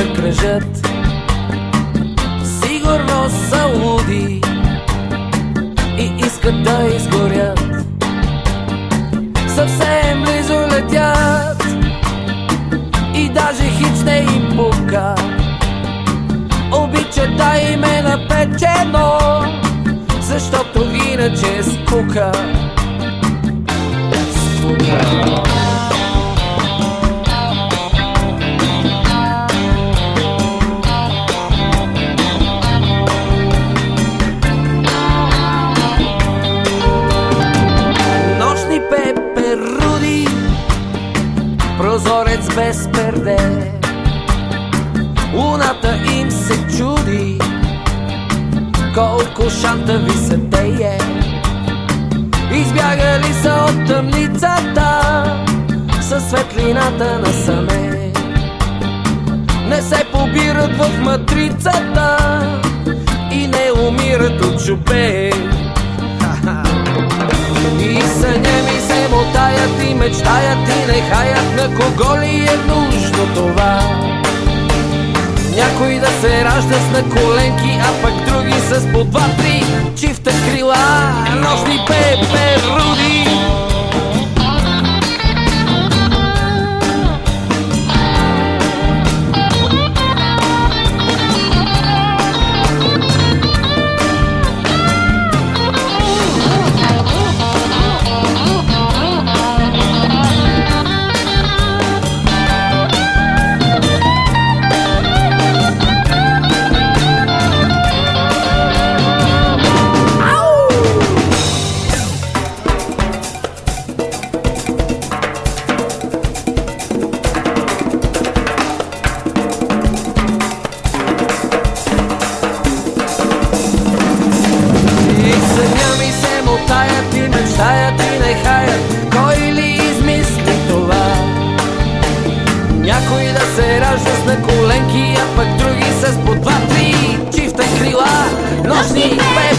Лампата кръжат. Сигурно са луди и искат да изгорят. Съвсем близо летят и даже хич не им пука. Обичат да им е напечено, защото иначе е Скука прозорец без перде. Луната им се чуди. Колко шантави са теє Избягали са от тъмницата Със светлината на саме. Не се побират в матрицата И не умират от чупе мечтаят и нехаят на кого ли е нужно това. Някой да се ражда с на коленки, а пък други с по два-три чифта крила. Нощни пеперуди мечтаят и не хаят Кой ли измисли това? Някой да се ражда с на коленки, а пък други с по два-три чифта крила Нощни пеперуди